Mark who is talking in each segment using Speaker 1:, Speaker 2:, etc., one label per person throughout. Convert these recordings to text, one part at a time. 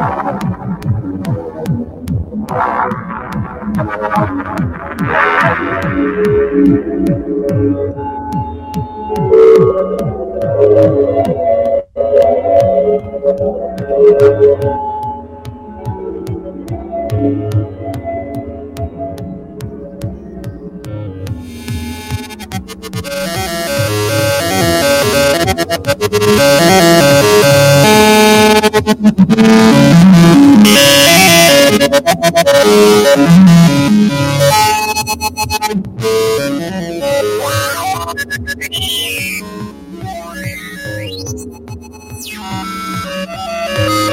Speaker 1: Thank you.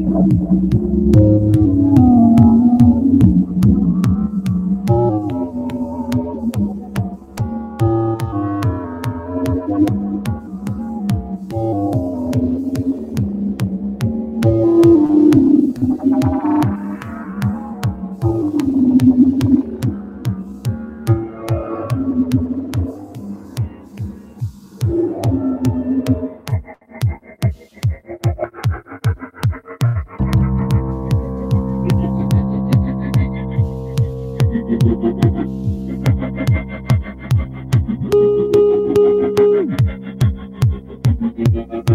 Speaker 1: Gracias. Thank you.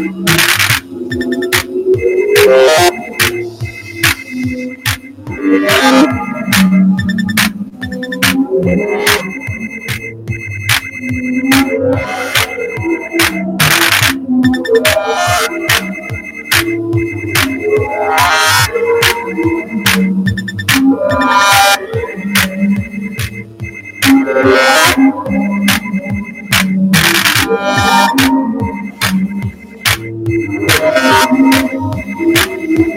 Speaker 1: Thank you. Thank you.